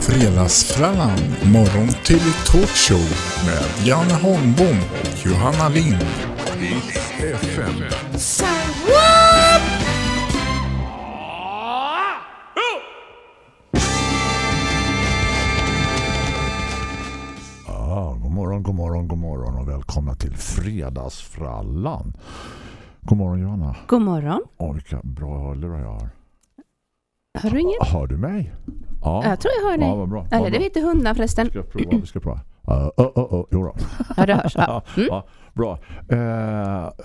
Fredagsfrallan, morgon till talkshow med Janne Holmbom och Johanna Lind. FM. Ja, god morgon, god morgon, god morgon och välkomna till Fredagsfrallan. God morgon Johanna. God morgon. Åh, vilka bra hörlurar jag har. Hör du ingen? Hör du mig? Ja, Jag tror jag hör dig. ja vad bra. Eller vad det bra. vet inte hundarna förresten. Vi ska prova, vi ska prova. Uh, uh, uh, uh. Ja, det hörs. Ja. Mm. ja, bra.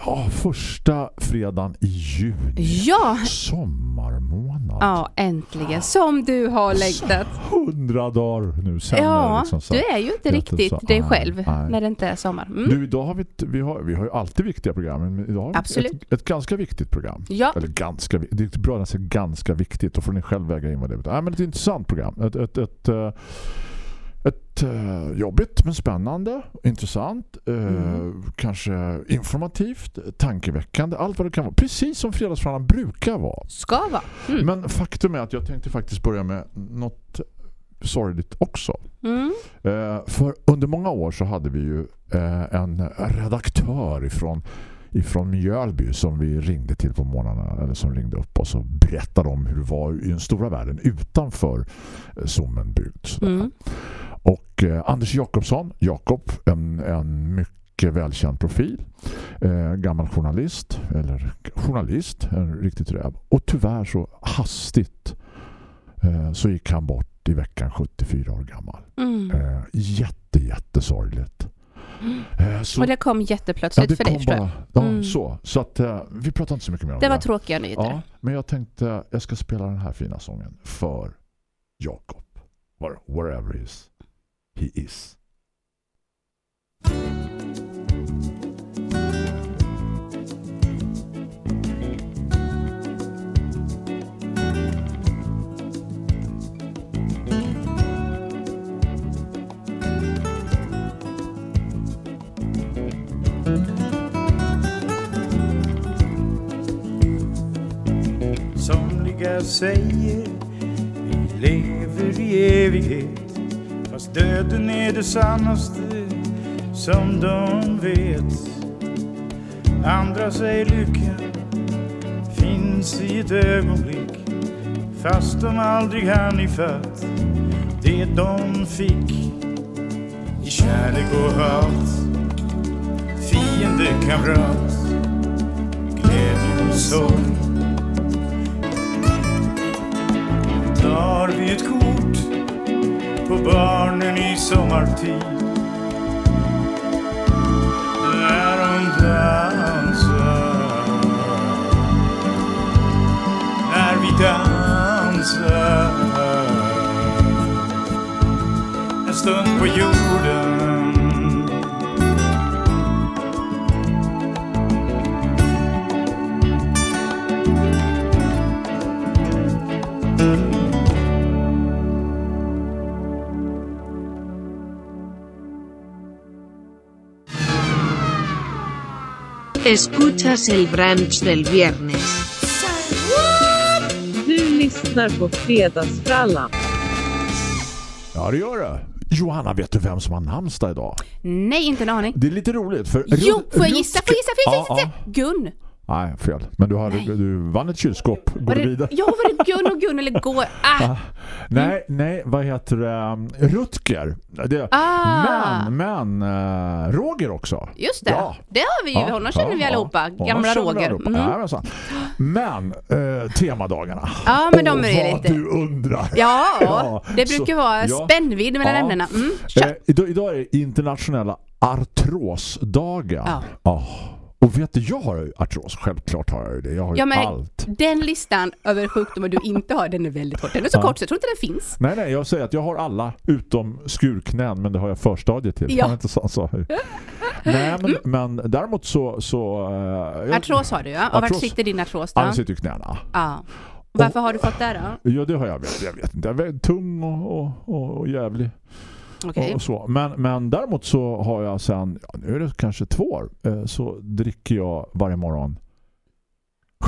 Ja, första fredagen i juni. Ja. Sommarmånad. ja, äntligen. Som du har längtat. Hundra dagar nu sen. Ja, liksom så. du är ju inte riktigt dig nej, själv nej. när det inte är sommar. Mm. Nu idag har vi, ett- vi, har, vi har ju alltid viktiga program men idag har vi Absolut. ett, ett ganska viktigt program. Ja, Eller ganska, det är bra att säga ganska viktigt. Då får ni själv väga in vad det betyder. Nej, men ett intressant program. Ett, ett, ett, eh, ett eh, jobbigt men spännande, intressant, eh, Mm. kanske informativt, tankeväckande, allt vad det kan vara. Precis som Fredagsfrallan brukar vara. ska vara. Mm. Men faktum är att jag tänkte faktiskt börja med något sorgligt också. Mm. Eh, för under många år så hade vi ju eh, en redaktör ifrån, ifrån Mjölby som vi ringde till på morgnarna eller som ringde upp oss och berättade om hur det var i den stora världen utanför eh, Sommenbygd. sådär. Mm. Och eh, Anders Jakobsson, Jakob, en, en mycket välkänd profil. Eh, gammal journalist, eller journalist, en riktigt räv. Och tyvärr så hastigt eh, så gick han bort i veckan 74 år gammal. Mm. Eh, jätte, jättesorgligt. Eh, så, Och det kom jätteplötsligt för dig förstår jag. Ja, Mm. så. Så att eh, vi pratar inte så mycket mer om Det det. var tråkiga nyheter. Ja, men jag tänkte jag ska spela den här fina sången för Jakob. He is. He is. Somliga säger vi lever i evighet döden är det sannaste som de vet. Andra säger lycka finns i ett ögonblick Fast de aldrig hann ifatt det de fick I kärlek och hat. Fiende, kamrat Glädje och sorg. Tar vi ett kort på barnen i sommartid. När de dansar. När vi dansar. En stund på jorden. Escuchas el brunch del viernes. Du lyssnar på Fredagsfrallan. Ja, det gör det. Johanna, vet du vem som har namnsdag idag? Nej, inte en aning. Det är lite roligt. För Jo, får jag gissa? Får jag gissa? Får jag Ja, gissa? Gun. Nej, fel. Men du, Nej. du vann ett kylskåp. Går Var du det, vidare? ja, var det Gun och Gun eller går? Ah, Nej, nej, vad heter det? Rutger. Det, Ah. Men, men uh, Roger också. just det. Ja. Det har vi ju. Ja, Honom känner ja, vi allihopa. Gamla Roger. Mm. Ja, men, men eh, temadagarna. Ja, men de är vad lite... du undrar. Ja, Ja, det brukar så- vara spännvidd mellan Ja. ämnena. Mm, Eh, idag, idag är det internationella artrosdagen. Ja. Ja. Och vet du, jag har artros. Självklart har jag det. Jag har Ja, men allt. den listan över sjukdomar du inte har, den är väldigt kort. Den är så Ja. kort så jag tror inte den finns. Nej, nej, jag säger att jag har alla utom skurknän, men det har jag förstadiet till. Ja. Inte så, så. Nej, men, men däremot så... så eh, jag- Artros har du ja. Och vart Artros- sitter din artros då? den sitter i knäna. Ja. Varför har du fått det då? Ja, det har jag. Jag vet inte. Jag är tung och, och, och, och jävlig. Okej. Och så. Men, men däremot så har jag sen, ja, nu är det kanske två år, eh, så dricker jag varje morgon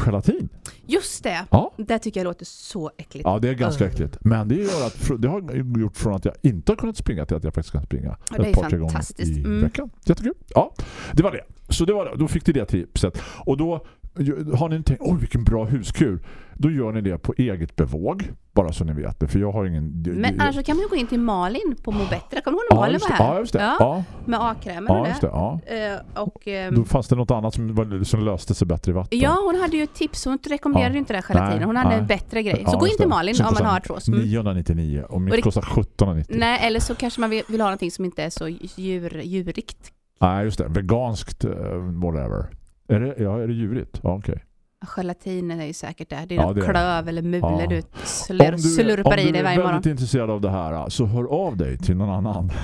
gelatin. Just det. Ja. Det tycker jag låter så äckligt. Ja, det är ganska äckligt. Men det, gör att, det har gjort från att jag inte har kunnat springa till att jag faktiskt kan springa Ja, ett par, tre gånger i Mm. veckan. Jättekul. Ja, det var det. Så det var det. Då fick du det tipset. Och då har ni tänkt, oj vilken bra huskur. Då gör ni det på eget bevåg. Bara så ni vet det. För jag har ingen... Men annars kan man ju gå in till Malin på Mo Bättre. Kommer du ihåg när ja, Malin just var här? Ja, just det. Ja, Ja, Med A-krämen ja, och det. det. Ja. Eh, och, ehm, Då fanns det något annat som, som löste sig bättre i vatten. Ja, hon hade ju tips. Hon rekommenderade Ja. ju inte det här gelatinen. Hon hade nej. en bättre grej. Ja, Så gå in till. Malin om man har. Mm. 999 och Och mitt det- kostar 1790. Nej, eller så kanske man vill, vill ha någonting som inte är så djur, djurigt. Nej, just det. Veganskt, eh, whatever. Är det, ja, är det djurigt? Ja, okej. Gelatinen är ju säkert där. Det är Ja, någon det är det. klöv eller mule Ja. du slur, slurpar i dig varje Om du är morgon. väldigt intresserad av det här så hör av dig till någon annan.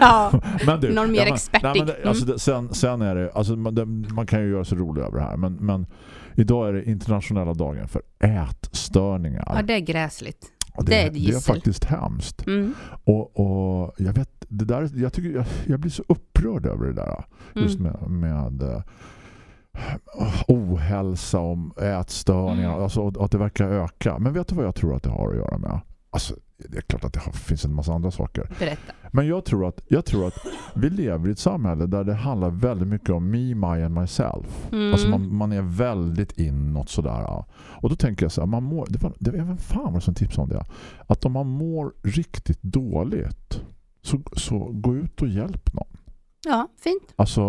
Ja, Men du, Någon mer men- expertig. nej, men det, Mm. alltså, det, sen, sen är det, alltså, man, det, man kan ju göra sig rolig över det här. Men, men idag är det internationella dagen för ätstörningar. ja, det är gräsligt. Och det är det är faktiskt hemskt. Mm. Och, och jag vet, det där, jag, tycker, jag, jag blir så upprörd över det där. Just Mm. med, med eh, ohälsa och ätstörningar. Mm. Alltså, att det verkar öka. Men vet du vad jag tror att det har att göra med? Alltså, det är klart att det finns en massa andra saker. Berätta. Men jag tror, att, jag tror att vi lever i ett samhälle där det handlar väldigt mycket om me, my and myself. Mm. Alltså man, man är väldigt inåt sådär. Och då tänker jag så här, man mår, det var, det var vem fan var det som tipsade om det? Att om man mår riktigt dåligt så, så gå ut och hjälp någon. Ja, fint. Alltså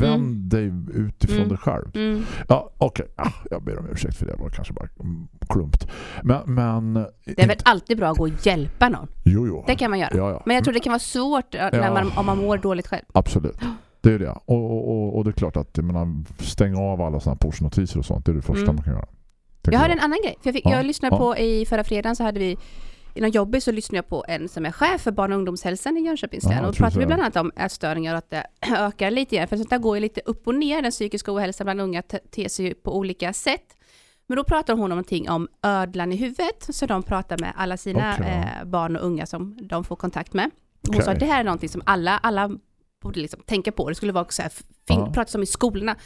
vänd dig utifrån Mm. dig själv. Mm. Ja, okej. Ah, jag ber om ursäkt för det. Det var kanske bara mm, klumpt. Men, men Det är väl alltid bra att gå och hjälpa någon. Jo, jo. Det kan man göra. Ja, ja. Men jag tror det kan vara svårt eh, när man, om man mår dåligt själv. Absolut. Det är det. Och, och, och, och det är klart att jag menar, stänga av alla sådana pushnotiser och sånt. Det är det första Mm. man kan göra. Jag hade en annan grej. För jag, fick, Ja, jag lyssnade på i förra fredagen så hade vi Inom jobbet så lyssnade jag på en som är chef för barn- och ungdomshälsan i Jönköpings Ja, län. jag och då pratade vi bland annat om ätstörningar och att det ökar lite igen. För sånt där går ju lite upp och ner, den psykiska ohälsan bland unga te- ter sig ju på olika sätt. Men då pratar hon om någonting om ödlan i huvudet, så de pratar med alla sina ja. eh, barn och unga som de får kontakt med. Hon sa Okej. att det här är någonting som alla, alla borde liksom tänka på. Det skulle vara så här, fin, Ja. pratas om i skolorna.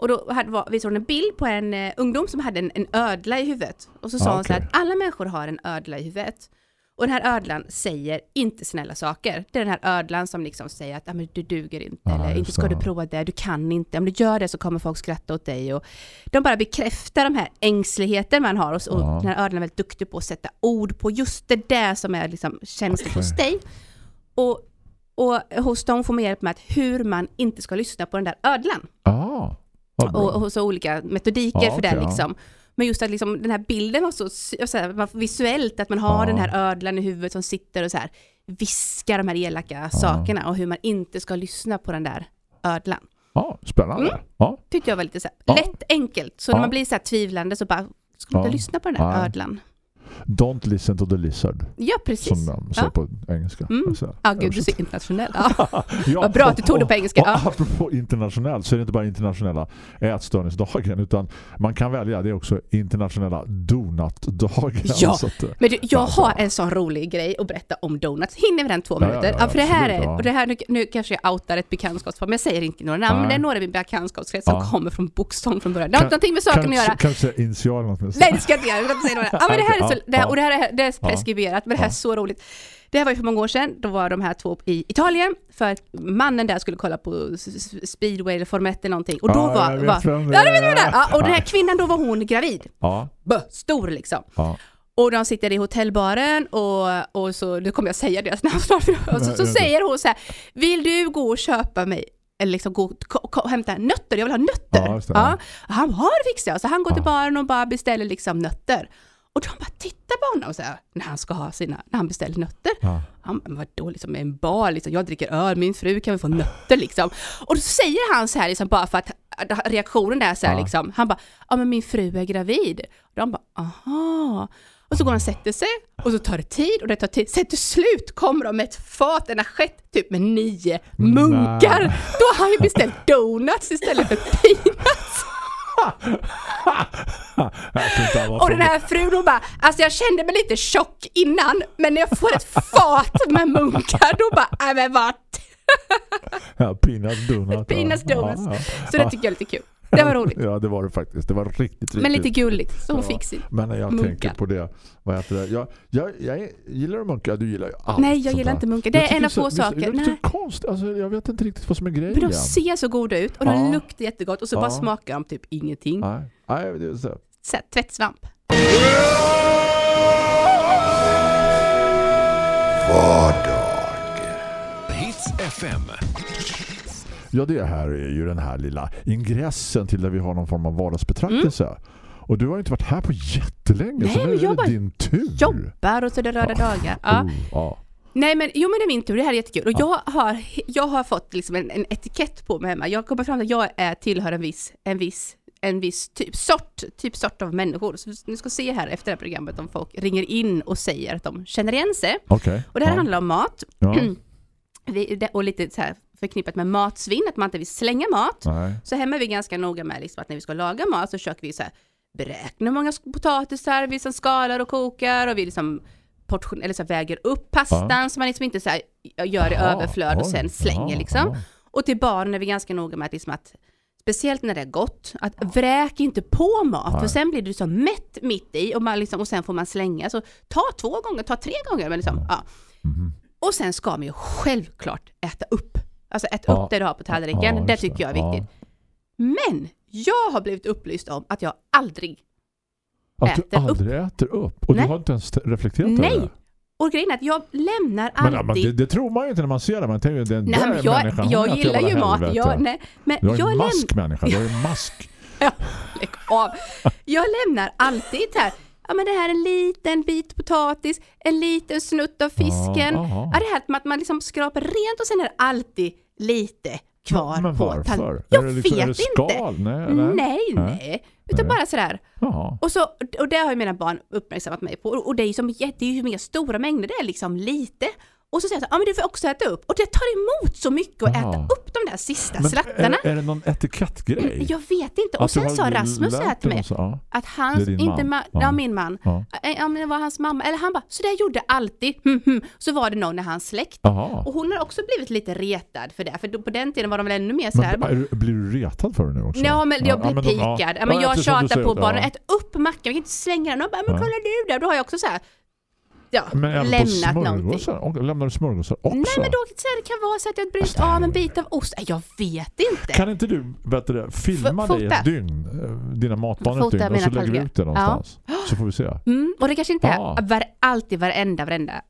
Och då hade, var, visade hon en bild på en eh, ungdom som hade en, en ödla i huvudet. Och så sa Ja, hon så här att alla människor har en ödla i huvudet. Och den här ödlan säger inte snälla saker. Det är den här ödlan som liksom säger att ah, men du duger inte, Ja, eller inte ska du prova det, du kan inte. Om du gör det så kommer folk skratta åt dig. Och de bara bekräftar de här ängsligheter man har. Och, och den här ödlan är väldigt duktig på att sätta ord på just det där som är liksom känsligt hos Okej. dig. Och, och hos dem får man hjälp med att hur man inte ska lyssna på den där ödlan Ah. Och, och så olika metodiker Ja, för okej, det ja. liksom. Men just att liksom, den här bilden var så, så här, visuellt, att man har Ja. den här ödlan i huvudet som sitter och så här viskar de här elaka sakerna och hur man inte ska lyssna på den där ödlan. Ja, spännande. Mm. Ja, Tyckte jag var lite så här, lätt, enkelt. Så när man blir så här tvivlande så bara, ska man inte lyssna på den där ödlan? Don't listen to the lizard. Ja, precis. Som de säger Ja. på engelska. Mm. Alltså, Ja, gud, du så internationell. Ja. Ja, Vad bra att du tog det på engelska. Och, och apropå internationellt så är det inte bara internationella ätstörningsdagen utan man kan välja, det är också internationella donutdagen. Ja, att, eh, Men du, jag Alltså. har en sån rolig grej att berätta om donuts. Hinner vi den två minuter? ja, Ja, ja, för det här absolut, är, och det här, nu, nu kanske jag outar ett bekantskapsfall, men jag säger inte några namn, Nej. men det är några i min bekantskapskrets som kommer från Boxholm från början. Det har inte någonting med kan, saken att göra. Kan du säga initial något med Nej, det ska jag inte göra. Jag inte säga några. Ja, men det här är så, det här, och det här är, det är preskriberat, men det här är så roligt. Det här var ju för många år sedan, då var de här två i Italien, för att mannen där skulle kolla på speedway eller Formel 1 eller någonting. Och då Ja, var... jag vet var vem det ja, vet det. Ja, och den här kvinnan, då var hon gravid. Ja, Bö, stor liksom. ja. Och de sitter i hotellbaren och, och så, nu kommer jag säga deras namn snart, och så, så säger hon så här, vill du gå och köpa mig, eller liksom gå och hämta nötter, jag vill ha nötter. Ja, ja. Han bara, "Ja, det fixar jag. Så han går till baren och bara beställer liksom nötter. Och de bara tittar på honom så här, när han ska ha sina, när han beställer nötter. ja. Han bara, vadå liksom en bar liksom, jag dricker öl, min fru kan väl få nötter liksom. Och då säger han så här liksom bara för att reaktionen där så här Ja. liksom, han bara, ja men min fru är gravid. Och de bara, aha. Och så går han och sätter sig och så tar det tid och det tar tid. Sen till slut kommer de med ett fat, en assiett typ med nio munkar. Nej. Då har han ju beställt donuts istället för peanuts. Och den här frun hon bara, alltså jag kände mig lite tjock innan, men när jag får ett fat med munkar då bara, nej men vart? Ja, peanut donut. Ja. donuts. Så det tycker jag är lite kul. Det var roligt. Ja, det var det faktiskt. Det var riktigt, riktigt. Men lite gulligt. Så hon Ja. fick sin. Men när jag Munkar. tänker på det, vad heter det? Jag, jag, jag gillar du munkar? Du gillar ju allt Nej, jag gillar inte munkar. Jag Det är en av så- få saker. Det är Nej. lite konstigt. Alltså, jag vet inte riktigt vad som är grejen. Men de ser så goda ut och de Ja. luktar jättegott och så Ja. bara smakar de typ ingenting. Nej, nej det är så. Så här, tvättsvamp. Hits FM. Ja, det här är ju den här lilla ingressen till där vi har någon form av vardagsbetraktelse. Och du har ju inte varit här på jättelänge, Mm. Nej, så nu men är det din tur. Jobbar och så det röda dagar. Ja. Oh, ja. Nej men jo men det är min tur, det här är jättekul. Och jag har, jag har fått liksom en, en etikett på mig hemma. Jag kommer fram till att jag är, tillhör en viss, en viss, en viss typ sort, typ sort av människor. Så ni ska se här efter det här programmet om folk ringer in och säger att de känner igen sig. Okej. Och det här ja. handlar om mat. Ja. Vi, och lite så här förknippat med matsvinn, att man inte vill slänga mat. Nej. Så hemma är vi ganska noga med liksom att när vi ska laga mat så försöker vi så här beräkna hur många potatisar vi liksom skalar och kokar och vi liksom portion, eller så väger upp pastan så man liksom inte så här gör i överflöd och sen slänger ja, liksom. ja. Och till barnen är vi ganska noga med att, liksom att speciellt när det är gott, att vräk inte på mat för Nej. sen blir du så mätt mitt i och, man liksom, och sen får man slänga. Så ta två gånger, ta tre gånger. Men liksom, ja. Mhm. Och sen ska man ju självklart äta upp. Alltså äta Ja. upp det du har på tallriken. Ja, det tycker jag är Ja. viktigt. Men jag har blivit upplyst om att jag aldrig, Att du Äter upp. aldrig äter upp. Och Nej. du har inte ens reflekterat över nej. det. Och grejen är att jag lämnar Men, alltid... men det, det tror man ju inte när man ser det. Man tänker, den nej, där men jag, människan, jag gillar ju mat. helvete. Jag, nej, men Du har jag en mask människa. Du har en mask. Lägg av. Jag lämnar alltid här. Ja men det här är en liten bit potatis, en liten snutt av fisken. Ja, aha. Ja, det här med att man liksom skrapar rent och sen är det alltid lite kvar men, på tallriken. Jag liksom- vet det inte. skal? Nej, Nej, nej. nej. Utan Nej. bara sådär. Och, så, och det har ju mina barn uppmärksammat mig på. Och och det är ju som det är ju mer stora mängder, det är liksom lite. Och så säger jag så här, ja men du får också äta upp. Och det tar emot så mycket att Jaha. äta upp de där sista Men slattarna. är, är det någon etikettgrej? Jag vet inte. Att Och du sen sa Rasmus så här till mig, så- att hans, inte man. ma- Ja. ja. min man, Ja. Eh, ja men det var hans mamma, eller han bara, så där gjorde alltid, hm, hm. så var det någon i hans släkt. Jaha. Och hon har också blivit lite retad för det, för på den tiden var de väl ännu mer sådär. Men, är, du- blir du retad för det nu också? Ja men jag blir men pikad. Men Ja, jag tjatar på att- barnen, ät upp mackan, vi kan inte slänga den. Och bara, men kolla du där, då har jag också så här, ja, Men även lämnat på någonting. smörgåsar? Och, lämnar du smörgåsar också? Nej men då så här, det kan vara så att jag bryter av en bit av ost. Jag vet inte. Kan inte du du, det, filma F- dig ett dygn, eh, dina matbanor ett dygn och så lägger tallrikar. ut det någonstans? Så får vi se. Mm, och det kanske inte är Ja. var, alltid varenda, varenda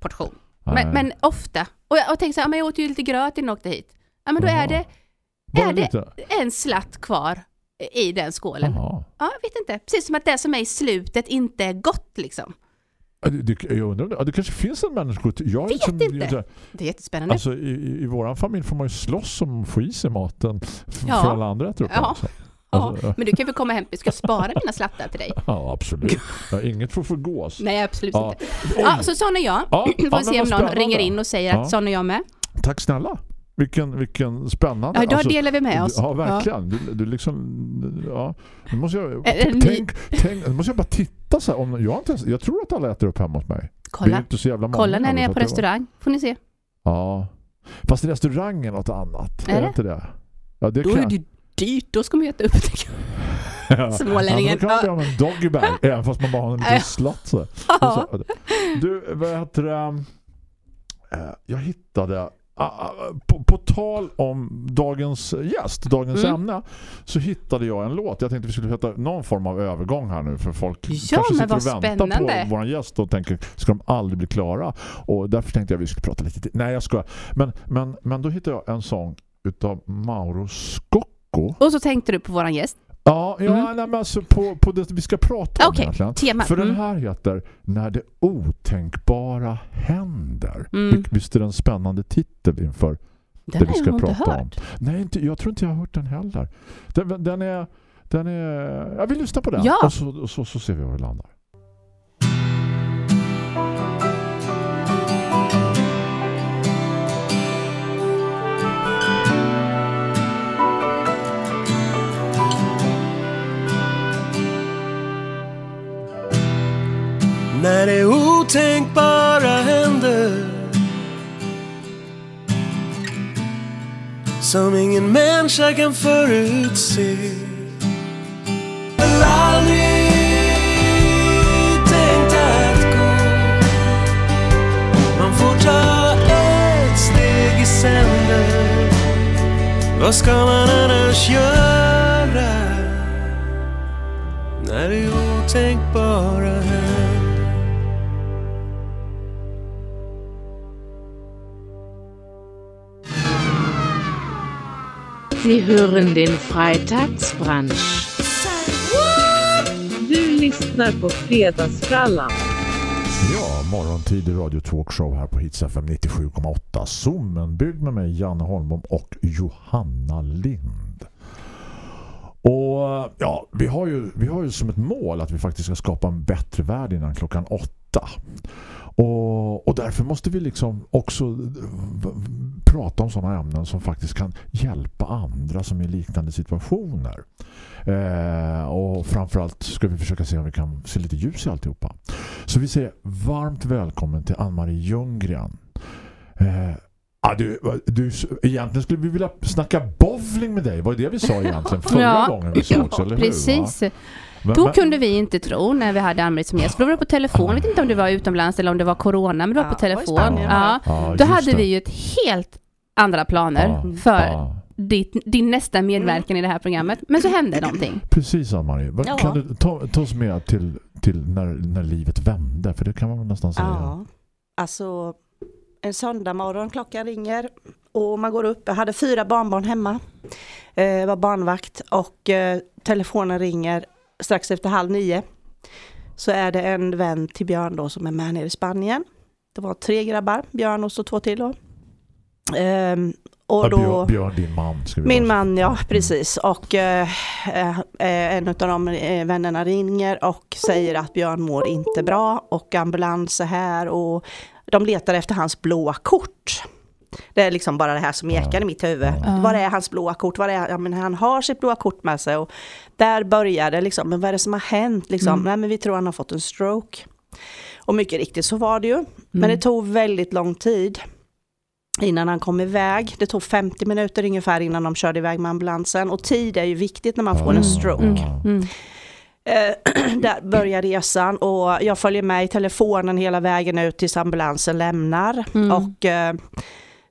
portion. Men, men ofta. Och jag, och tänkte så här, ja, men jag åt ju lite gröt innan jag åkte hit. Ja men då Jaha. är det är det- lite? en slatt kvar i den skålen. Jaha. Ja, jag vet inte. Precis som att det som är i slutet inte är gott liksom. Ja, jag undrar, det, ja, kanske finns en människa... Jag, Vet inte. jag- Det är jättespännande. Alltså i, i, våran familj får man ju slåss om att få i sig maten f- Ja. för alla andra äter upp Ja. också. ja, Alltså, men du kan väl komma hem, vi ska spara mina slattar till dig. ja, absolut. Ja, inget får förgås. Nej, absolut Ja. inte. Ja, så sån är jag. Ja, Får ja, se om någon ringer in och säger Ja. att sån är jag med. Tack snälla. Vilken, vilken spännande. Ja, då Alltså, delar vi med oss. Ja, verkligen. Du, du liksom... Ja. Nu måste jag... Tänk, tänk, nu måste jag bara titta så här. Om, jag, inte, ens- jag tror att alla äter upp hemma hos mig. Kolla, inte så jävla många. kolla när ni är på restaurang. Får ni se. Ja. Fast restaurang är något annat. Är Är, det? inte det? Ja, det Då kan är det dyrt, då ska man äta upp det. Ja. Smålänningen. Ja, kan man ha en doggybag även fast man bara har en liten Ja. Så. Ja. Så, Du, vad heter det? Eh, Jag hittade ah, ah, på, tal om dagens gäst, dagens Mm. ämne så hittade jag en låt. Jag tänkte vi skulle hitta någon form av övergång här nu för folk Ja, kanske sitter och väntar spännande. på vår gäst och tänker, ska de aldrig bli klara? Och därför tänkte jag att vi skulle prata lite till. Nej, jag ska. Men, men, men då hittade jag en sång utav Mauro Scocco. Och så tänkte du på våran gäst. Ja, ja Mm. nej, men alltså på, på det vi ska prata om Okej, egentligen. tema. För den Mm. här heter När det otänkbara händer. Mm. Visst är det en spännande titel inför Den det vi ska jag nog inte prata om? hört. Nej, inte, jag tror inte jag har hört den heller. Den, den är... Den är jag vill lyssna på den. Ja. Och, så, och så, så ser vi var vi landar. När det otänkbara som ingen människa kan förutse. Vad ska man annars göra när det otänkbara händer? Sie hören den Freitagsbrunch. Du lyssnar på Fredagsfrallan. Ja, morgontid i Radio Talkshow här på Hits FM 97,8. Zoomen byggd med mig, Janne Holmbom och Johanna Lind. Och ja, vi har, ju, vi har ju som ett mål att vi faktiskt ska skapa en bättre värld innan klockan åtta. Och, och därför måste vi liksom också prata om sådana ämnen som faktiskt kan hjälpa andra som är i liknande situationer. Eh, och framförallt ska vi försöka se om vi kan se lite ljus i alltihopa. Så vi säger varmt välkommen till Ann-Marie Ljunggren. Eh, ja, du, du, egentligen skulle vi vilja snacka bowling med dig. Vad är det vi sa egentligen förra Ja, gången vi sågs, eller hur? Precis. Men- Då men- kunde vi inte tro när vi hade Ann-Marie som gäst. Då var det på telefon. Jag vet inte om det var utomlands eller om det var corona, men det var Ja, på telefon. Ja. Ja, Då hade det. vi ju ett helt andra planer Ja, för ja. ditt, din nästa medverkan i det här programmet. Men så hände någonting. Precis Ann-Marie. Ja. Kan du ta, ta oss med till, till när, när livet vände? För det kan man nästan säga. Ja, alltså en söndag morgon, klockan ringer och man går upp. Jag hade fyra barnbarn hemma, eh, var barnvakt och eh, telefonen ringer strax efter halv nio. Så är det en vän till Björn då som är med nere i Spanien. Det var tre grabbar, Björn och så två till då. Ehm, och då Björn, Björn, din man. Ska vi min man, ja precis. Och eh, eh, en av de eh, vännerna ringer och säger att Björn mår inte bra och ambulans är här och de letar efter hans blåa kort. Det är liksom bara det här som ekar i mitt huvud. Ja. Var är hans blåa kort? Var är, ja, men han har sitt blåa kort med sig och där börjar det liksom, men vad är det som har hänt? Liksom? Mm. Nej men vi tror han har fått en stroke. Och mycket riktigt så var det ju. Men Mm. det tog väldigt lång tid innan han kom iväg. Det tog 50 minuter ungefär innan de körde iväg med ambulansen. Och tid är ju viktigt när man får en stroke. Mm. Mm. Eh, där börjar resan och jag följer med i telefonen hela vägen ut tills ambulansen lämnar. Mm. Och eh,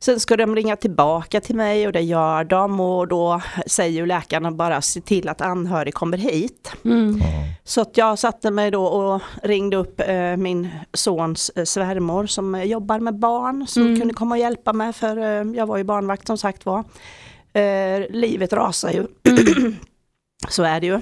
sen ska de ringa tillbaka till mig och det gör de och då säger ju läkarna bara se till att anhörig kommer hit. Mm. Så att jag satte mig då och ringde upp eh, min sons eh, svärmor som eh, jobbar med barn som Mm. kunde komma och hjälpa mig för eh, jag var ju barnvakt som sagt var. Eh, livet rasar ju. Så är det ju.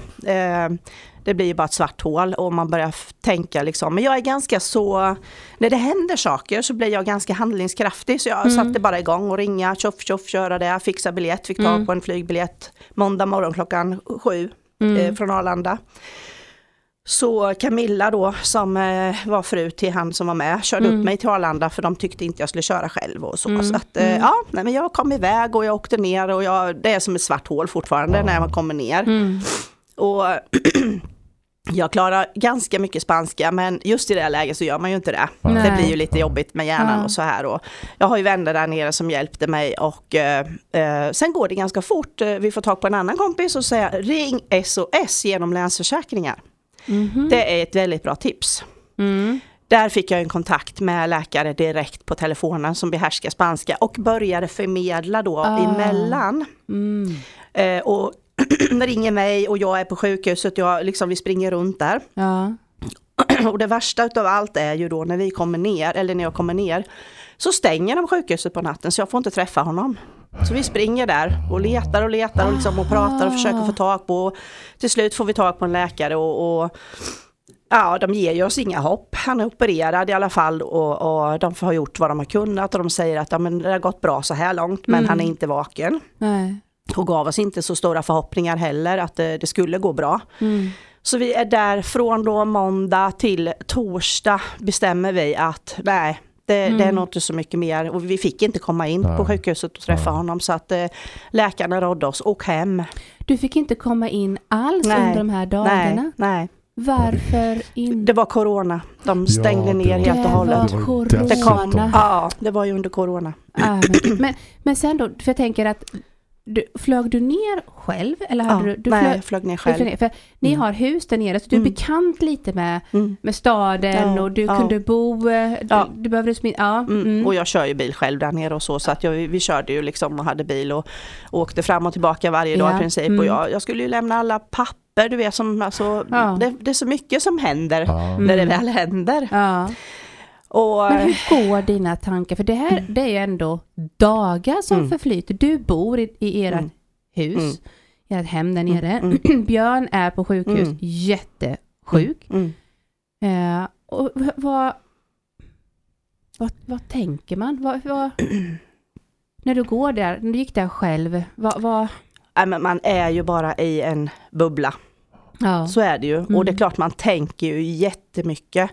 Det blir ju bara ett svart hål och man börjar tänka liksom. Men jag är ganska så, när det händer saker så blir jag ganska handlingskraftig. Så jag Mm. satte bara igång och ringa, tjoff tjoff, köra det, fixa biljett, fick tag Mm. på en flygbiljett måndag morgon klockan sju Mm. eh, från Arlanda. Så Camilla då, som eh, var fru till han som var med, körde Mm. upp mig till Arlanda för de tyckte inte jag skulle köra själv och så. Mm. Så att, eh, Mm. ja, nej, men jag kom iväg och jag åkte ner och jag, det är som ett svart hål fortfarande när man kommer ner. Mm. Och jag klarar ganska mycket spanska men just i det här läget så gör man ju inte det. Nej. Det blir ju lite jobbigt med hjärnan Ja. och så här. Och jag har ju vänner där nere som hjälpte mig och eh, eh, sen går det ganska fort. Eh, Vi får tag på en annan kompis och säger ring SOS genom Länsförsäkringar. Mhm. Det är ett väldigt bra tips. Mm. Där fick jag en kontakt med läkare direkt på telefonen som behärskar spanska och började förmedla då Ah. emellan. Mm. Eh, och ringer mig och jag är på sjukhuset, jag, liksom, vi springer runt där. Ja. Och det värsta utav allt är ju då när vi kommer ner, eller när jag kommer ner, så stänger de sjukhuset på natten så jag får inte träffa honom. Så vi springer där och letar och letar och, liksom, och pratar och försöker få tag på. Till slut får vi tag på en läkare och, och ja, de ger ju oss inga hopp. Han är opererad i alla fall och, och de har gjort vad de har kunnat och de säger att ja, men det har gått bra så här långt men Mm. han är inte vaken. Nej. Och gav oss inte så stora förhoppningar heller att det, det skulle gå bra. Mm. Så vi är där från då måndag till torsdag bestämmer vi att nej, det, det är Mm. nog inte så mycket mer. Och vi fick inte komma in Nej. på sjukhuset och träffa Nej. honom så att eh, läkarna rådde oss, åk hem. Du fick inte komma in alls Nej. under de här dagarna. Nej, nej, Varför inte? det var corona. De stängde Ja, ner helt och Det hållet. var Det var Det kom, corona. ja, det var ju under corona. Ah, men, men, men sen då, för jag tänker att du, flög du ner själv? Eller Ja, hade du, du nej, flög, jag flög ner du flög själv. ner, för ni Mm. har hus där nere så du är Mm. bekant lite med, Mm. med staden Ja, och du ja. kunde bo, eh, du, Ja. du behövde smi- ja. Mm. Mm. Och jag kör ju bil själv där nere och så, så att jag, vi körde ju liksom och hade bil och, och åkte fram och tillbaka varje dag Ja, i princip. mm. Och jag, jag skulle ju lämna alla papper, du vet, som, alltså, Ja. det, det är så mycket som händer Ja. när det Mm. väl händer. Ja. Och, Men hur går dina tankar? För det här det är ju ändå dagar som Mm. förflyter. Du bor i, i ert Mm. hus, Mm. i ert hem där nere. Mm. Björn är på sjukhus, Mm. jättesjuk. Mm. Eh, och vad, vad, vad tänker man? Vad, vad, när du går där, när du gick där själv, vad, vad, Nej, men man är ju bara i en bubbla, ja. så är det ju. Mm. Och det är klart man tänker ju jättemycket.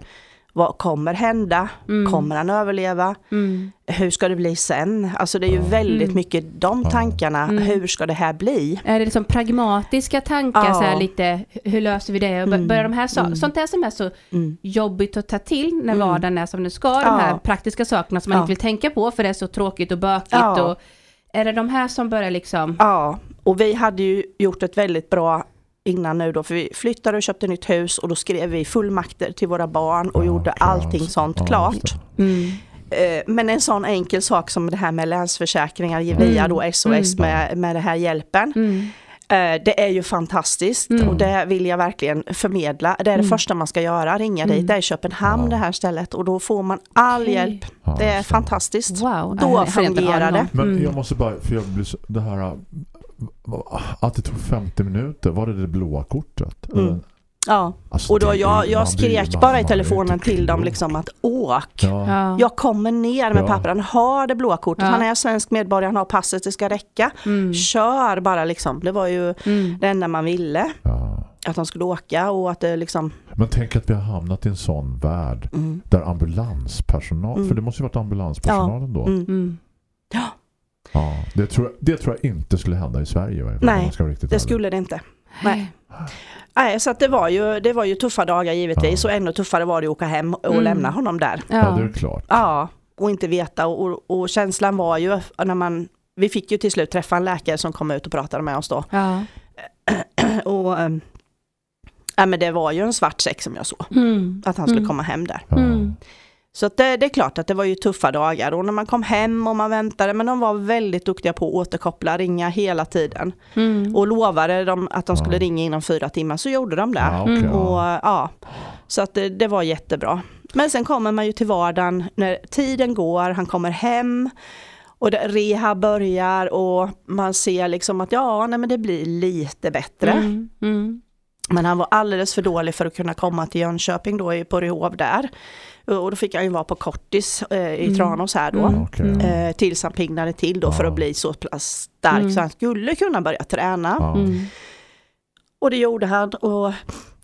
Vad kommer hända? Mm. Kommer han överleva? Mm. Hur ska det bli sen? Alltså det är ju väldigt Mm. mycket de tankarna. Mm. Hur ska det här bli? Är det liksom pragmatiska tankar, Ja. så här lite, hur löser vi det? Och Mm. Börjar de här so- Mm. sånt där som är så Mm. jobbigt att ta till när vardagen är som den ska, de Ja. här praktiska sakerna som man Ja. inte vill tänka på för det är så tråkigt och bökigt. Ja. Och, är det de här som börjar liksom... Ja, och vi hade ju gjort ett väldigt bra innan nu då, för vi flyttade och köpte nytt hus och då skrev vi fullmakter till våra barn och Ja, gjorde klart. allting sånt Ja, klart. det. Mm. Eh, Men en sån enkel sak som det här med länsförsäkringar via Mm. då SOS Mm. med, med den här hjälpen. Mm. Eh, Det är ju fantastiskt Mm. och det vill jag verkligen förmedla. Det är det Mm. första man ska göra, ringa Mm. dit. Det är i Köpenhamn Ja. det här stället och då får man all Okej. hjälp. Ja, Det är fantastiskt. Wow. Då det fungerar om. Men Mm. jag måste bara, för jag blir så, det här att det tog 50 minuter, var det det blåa kortet? Mm. Ja. Alltså, Och då jag, jag skrek bara i telefonen till dem liksom att åk. Ja. Ja. Jag kommer ner med Ja. papper, han har det blåa kortet, Ja. han är svensk medborgare, han har passet, det ska räcka. Mm. Kör bara liksom, det var ju Mm. det enda man ville. Ja. Att de skulle åka och att det liksom... Men tänk att vi har hamnat i en sån värld Mm. där ambulanspersonal, Mm. för det måste ju varit ambulanspersonalen då. Mm. Ja, det, tror jag, det tror jag inte skulle hända i Sverige. fall, Nej, Det ärlig. skulle det inte. Nej. Nej, så att det var ju, det var ju tuffa dagar givetvis Ja. och ännu tuffare var det att åka hem och Mm. lämna honom där. Ja, Ja. det är klart. Ja, och inte veta och, och, och känslan var ju när man vi fick ju till slut träffa en läkare som kom ut och pratade med oss då. Ja. Och, ehm, ja, men det var ju en svart säck som jag såg, Mm. att han skulle Mm. komma hem där. Ja. Mm. Så att det, det är klart att det var ju tuffa dagar och när man kom hem och man väntade, men de var väldigt duktiga på att återkoppla, ringa hela tiden. Mm. Och lovade de att de skulle Ja. ringa inom fyra timmar så gjorde de det. Ja, okej, Mm. Och, ja. så att det, det var jättebra. Men sen kommer man ju till vardagen när tiden går, han kommer hem och rehab börjar och man ser liksom att ja, nej, men det blir lite bättre. Mm. Mm. Men han var alldeles för dålig för att kunna komma till Jönköping då i- på Rehov där. Och då fick han ju vara på kortis eh, i Mm. Tranås här då. Mm. Ja. Eh, tills han piggnade till då för Ja. att bli så pass stark Mm. så han skulle kunna börja träna. Ja. Mm. Och det gjorde han. Och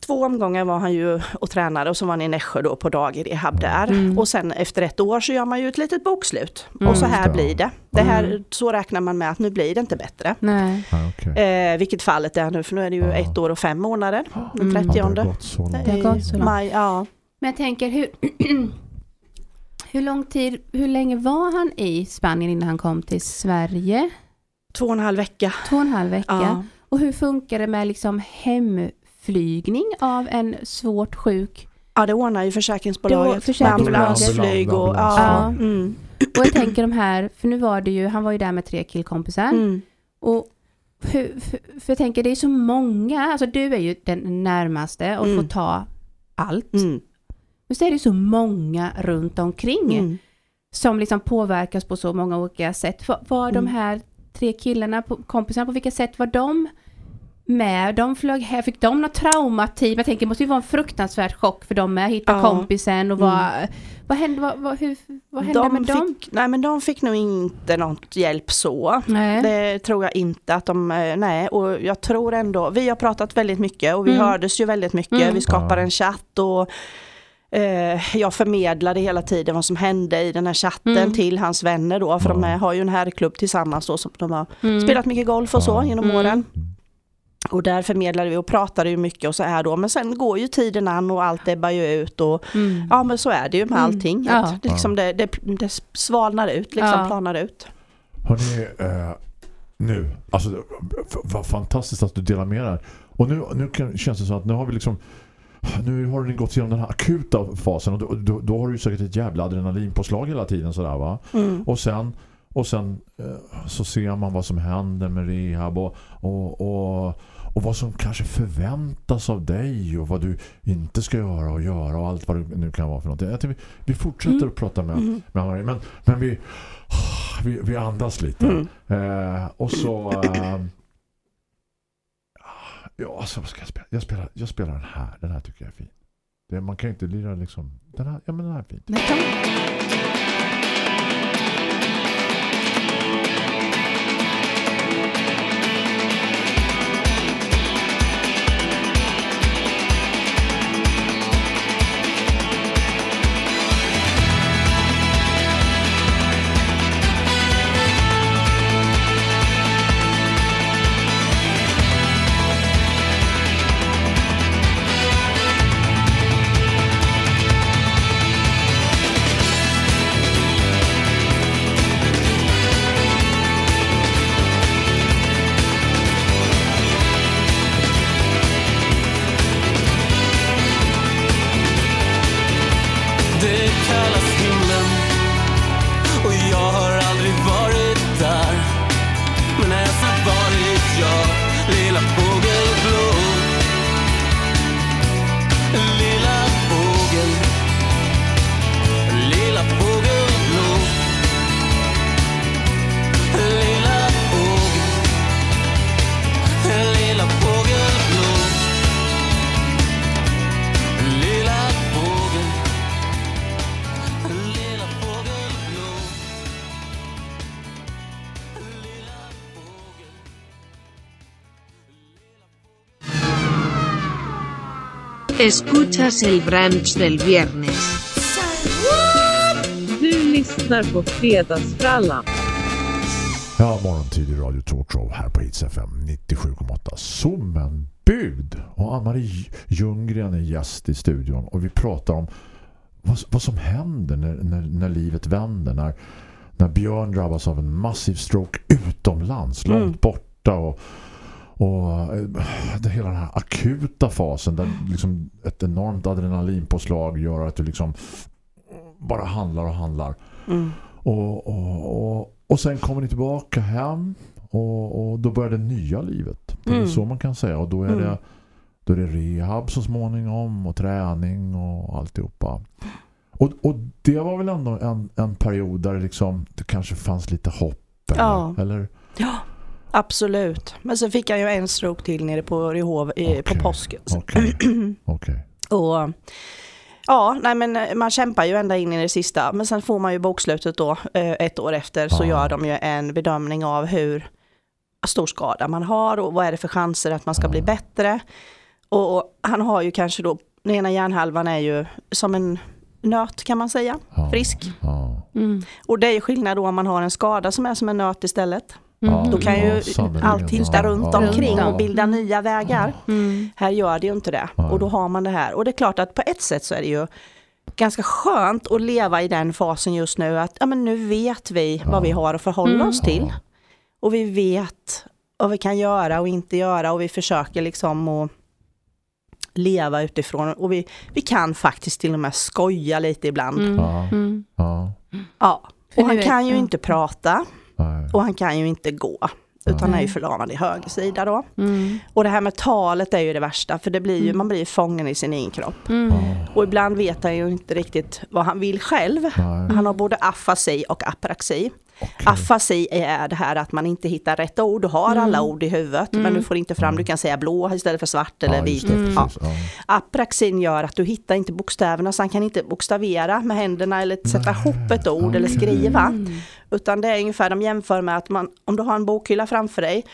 två omgångar var han ju och tränade och så var han i Nässjö då på dag i rehab där. Mm. Och sen efter ett år så gör man ju ett litet bokslut. Mm. Och så här blir det. det här, Mm. Så räknar man med att nu blir det inte bättre. Nej. Ja, okej. Eh, vilket fallet är nu, för nu är det ju Ja. ett år och fem månader. Den Mm. 30 Ja, det har gått så långt. Så långt. Maj, ja. Men jag tänker, hur, hur lång tid, hur länge var han i Spanien innan han kom till Sverige? Två och en halv vecka. Två och en halv vecka. Ja. Och hur funkar det med liksom hemflygning av en svårt sjuk? ja, det ordnar ju försäkringsbolaget. Det- försäkringsbolaget. Med ambulansflyg och ja. ja. Mm. Och jag tänker de här, för nu var det ju, han var ju där med tre killkompisar. Mm. Och hur, för, för jag tänker, det är så många, alltså du är ju den närmaste och Mm. får ta allt. Mm. Men så är det så många runt omkring Mm. som liksom påverkas på så många olika sätt. Var, var de Mm. här tre killarna, på, kompisarna, på vilka sätt var de med? De flög här, fick de något traumateam? Jag tänker det måste ju vara en fruktansvärd chock för dem med, hitta Ja. kompisen och vad, vad hände, vad, vad, hur, vad hände De med dem? fick, nej men de fick nog inte något hjälp så. Nej. Det tror jag inte att de, eh, nej och jag tror ändå, vi har pratat väldigt mycket och vi Mm. hördes ju väldigt mycket. Mm. Vi skapade en chatt och eh, jag förmedlade hela tiden vad som hände i den här chatten Mm. till hans vänner då, för de har ju en herrklubb tillsammans då som de har Mm. spelat mycket golf och så Ja. genom Mm. åren. Och där förmedlade vi och pratade ju mycket och så här då, men sen går ju tiden an och allt ebbar ju ut och Mm. ja men så är det ju med Mm. allting. Ja. Att det, liksom det, det, det svalnar ut, liksom Ja. planar ut. Hörrni, eh, nu. Alltså, vad fantastiskt att du delar med dig. Och nu, nu kan, känns det så att nu har vi liksom nu har ni gått igenom den här akuta fasen och då, då, då har du ju säkert ett jävla adrenalinpåslag hela tiden sådär va? Mm. Och sen, och sen eh, så ser man vad som händer med rehab och, och, och, och vad som kanske förväntas av dig och vad du inte ska göra och göra och allt vad det nu kan vara för någonting. Jag vi, vi fortsätter att prata med, Mm. med Marie, men, men vi, vi, vi andas lite. Mm. Eh, och så... Eh, ja, alltså, vad ska jag spela? Jag spelar, jag spelar den här. Den här tycker jag är fin. Det, man kan ju inte lira liksom... Den här, ja, men den här är fin. Escuchas el brunch del viernes. Du lyssnar på Fredagsfrallan. Ja, morgontidig radio talkshow här på Hits FM 97,8. Som en bud. Och Ann-Marie Ljunggren är gäst i studion och vi pratar om vad, vad som händer när, när, när livet vänder. När, när Björn drabbas av en massiv stroke utomlands, långt Mm. borta och och eh, det, hela den här akuta fasen där liksom ett enormt adrenalinpåslag gör att du liksom bara handlar och handlar. Mm. Och, och, och, och sen kommer ni tillbaka hem och, och då börjar det nya livet. Det är Mm. så man kan säga. Och då är, Mm. det, då är det rehab så småningom och träning och alltihopa. Och, och det var väl ändå en, en period där det, liksom, det kanske fanns lite hopp. Eller, Ja. eller Ja, absolut. Men så fick jag ju en stroke till nere på Rehov i, Okej. på påsket. Okej. Okej. Och ja, nej men man kämpar ju ända in i det sista. Men sen får man ju bokslutet då eh, ett år efter så Ja. gör de ju en bedömning av hur stor skada man har och vad är det för chanser att man ska bli bättre. Och, och han har ju kanske då, den ena hjärnhalvan är ju som en nöt kan man säga, Ja. frisk. Mm. Och det är ju skillnad då om man har en skada som är som en nöt istället. Ja, Då kan ju ja, sannerligen. allt hitta Ja, runt omkring och bilda nya vägar. Mm. Här gör det ju inte det. Och då har man det här. Och det är klart att på ett sätt så är det ju ganska skönt att leva i den fasen just nu. Att ja, men nu vet vi vad vi har att förhålla Mm. oss till. Och vi vet vad vi kan göra och inte göra. Och vi försöker liksom att leva utifrån. Och vi, vi kan faktiskt till och med skoja lite ibland. Mm. Ja. Mm. Ja. Och han kan ju inte prata. Nej. Och han kan ju inte gå. Utan han är ju förlamad i höger sida då. Mm. Och det här med talet är ju det värsta. För det blir ju, man blir ju fången i sin egen kropp. Mm. Och ibland vet han ju inte riktigt vad han vill själv. Nej. Han har både afasi och apraxi. Okej. Afasi är det här att man inte hittar rätt ord. Du har alla ord i huvudet men Mm. du får inte fram, du kan säga blå istället för svart eller Ja, vit. Mm. Ja. Apraxin gör att du hittar inte bokstäverna så han kan inte bokstavera med händerna eller sätta ihop ett ord eller skriva. Mm. Utan det är ungefär, de jämför med att man, om du har en bokhylla framför dig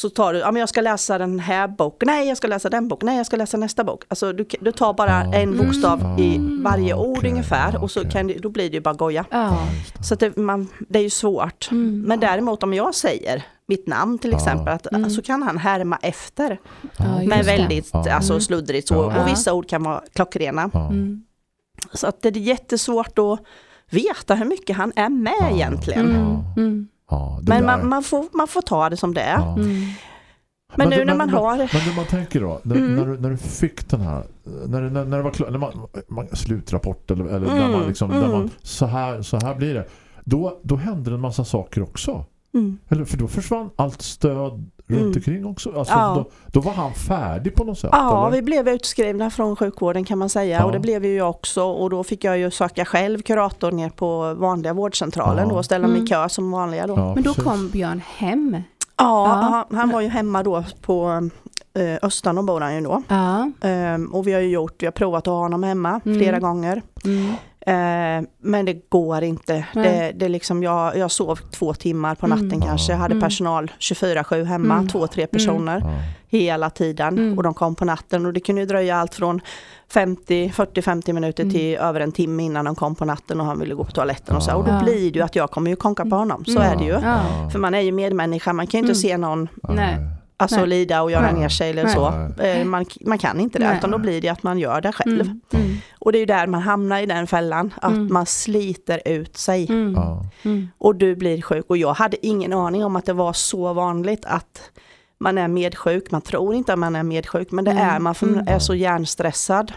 så tar du, ja men jag ska läsa den här boken, nej jag ska läsa den boken, nej jag ska läsa nästa bok. Alltså du, du tar bara Ja. en bokstav i varje Mm. ord Okej, ungefär och så kan, det- då blir det ju bara goja. Det. Så att det, man, det är ju svårt. Mm. Men däremot om jag säger mitt namn till exempel, att, Mm. så kan han härma efter. Det. väldigt Ja. alltså, sluddrigt så. Och vissa ord kan vara klockrena. Mm. Så att det är jättesvårt att veta hur mycket han är med egentligen. Ja, det Men man, man, får, man får ta det som det är. ja. Mm. Men nu du- när man har- Men när man tänker då, när, Mm. när, du, när du fick den här, när, när, när det var klart, när man, man, slutrapport eller, eller när Mm, man liksom, när mm. man, så här, så här blir det. Då, då hände det en massa saker också. Mm. Eller, för då försvann allt stöd runt Mm. omkring också. Alltså, Ja. då, då var han färdig på något sätt. Ja, eller? vi blev utskrivna från sjukvården kan man säga Ja. och det blev ju jag också och då fick jag ju söka själv kurator ner på vanliga vårdcentralen Ja. då och ställa mig i Mm. kö som vanliga då. Ja, Men då precis. kom Björn hem. Ja, Ja. Han, han var ju hemma då på eh, Östan och bor han ju då. Ja. Ehm, och vi har ju gjort, vi har provat att ha honom hemma Mm. flera gånger. Mm. Ehm, men det går inte. Det, det är liksom, jag, jag sov två timmar på natten Mm. kanske. Jag hade Mm. personal 24-7 hemma, Mm. två, tre personer Ja. hela tiden. Mm. Och de kom på natten och det kunde ju dröja allt från 50, 40-50 minuter Mm. till över en timme innan de kom på natten och han ville gå på toaletten och så. Och då blir det ju att jag kommer ju konka på honom. Så Mm. är det ju. För man är ju medmänniska, man kan ju inte Mm. se någon Nej. Alltså, Nej. lida och göra Nej. ner sig eller Nej. så. Nej. Eh, Man, man kan inte det, Nej. utan då blir det att man gör det själv. Mm. Mm. Och det är ju där man hamnar i den fällan, att Mm. man sliter ut sig. Mm. Mm. Och du blir sjuk. Och jag hade ingen aning om att det var så vanligt att man är medsjuk. Man tror inte att man är medsjuk, men det Mm. är man för man är så hjärnstressad.